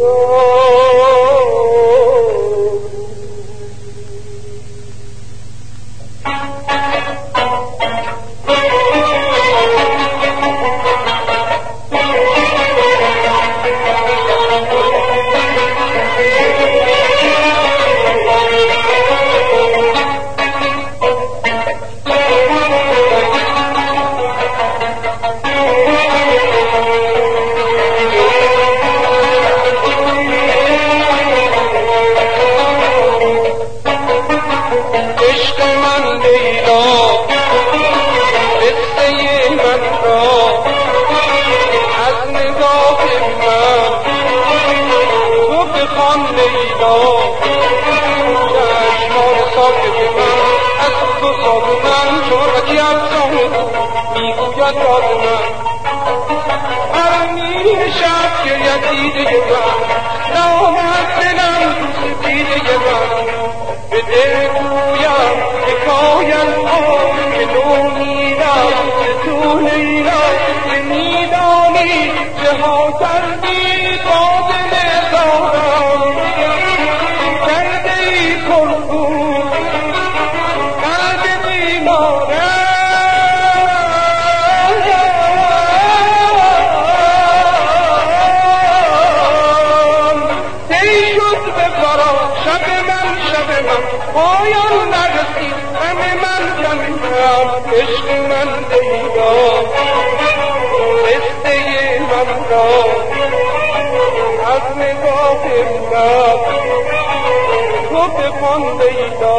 عشق بخوان لیلا چشمان ساکت من از تو ساز من چون افزان می‌گوید راز من نیمه شب که یدیده من نامد دلم دوست دیده من به دل گویم حکایت ها که نومیدم که تو لیلا که میدانی چه ها کردی پایان نرسید غم من من عشق من لیلا قصه من را از نگاه من تو بخوان لیلا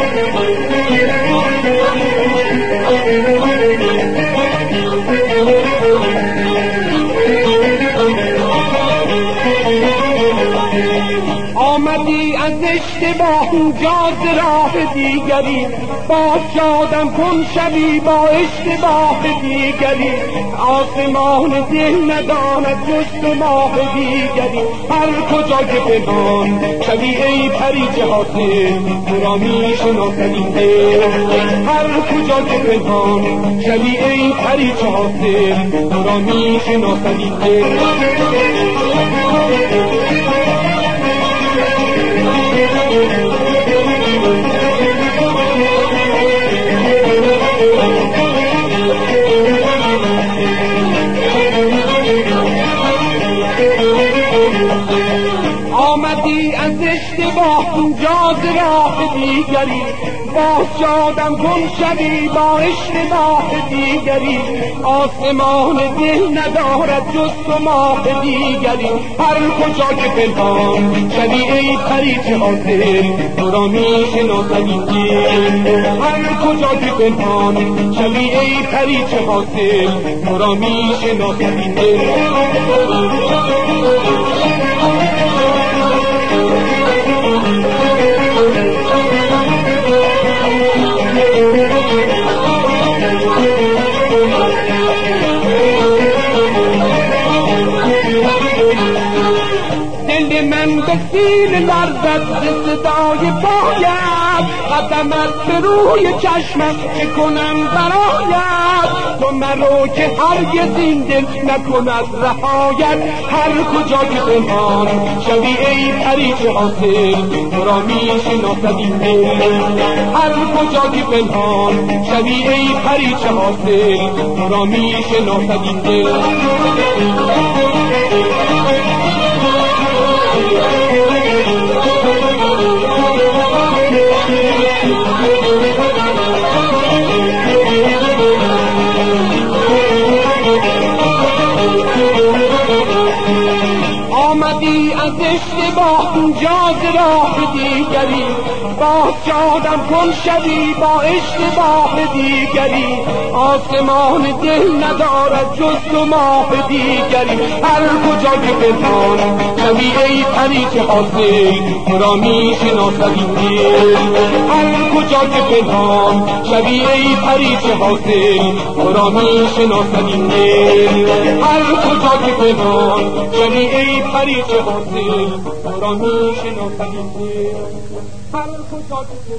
இருக்கும் آمدی از اشتباه جاز راه دیگری. باز شادم کن شوی با اشتباه دیگری. آسمان دل نداند جز ماه دیگری. هر کجا که پنهان شوی ای پری جهاته را می شناسد دل. هر کجا که پنهان شوی ای پری جهاته را می شناسد دل آمدی جاز راه دیگری باز شادم کن شوی با اشتباه دیگری آسمان دل ندارد جز تو ماه دیگری. هر کجا که پنهان شوی ای پریچه حاصل تو را هر کجا که پنهان شوی ای پریچه حاصل تو را دل من به سیر لرزد ز صدای پایت قدمت به روی چشمت چه کنم برایت. تو مرو که هرگز این دل نکند رهایت هر کجا که پنهان شوی ای پریچه حاصل تو را می شناسد این دل. هر کجا که پنهان شوی ای پریچه حاصل تو را می شناسد این دل. آمدی از اشتباه جاز راه دیگری. با جادم کن شوی با اشتباه دیگری. آسمان دل ندارد جز تو ماه دیگری. هر کجا که پنهان شوی ای پریچ حاصل را می هر کجا که پنهان شوی ای پریچ حاصل را می هر کجا که پنهان شوی ای پریچ حاصل تو را می هر کجا که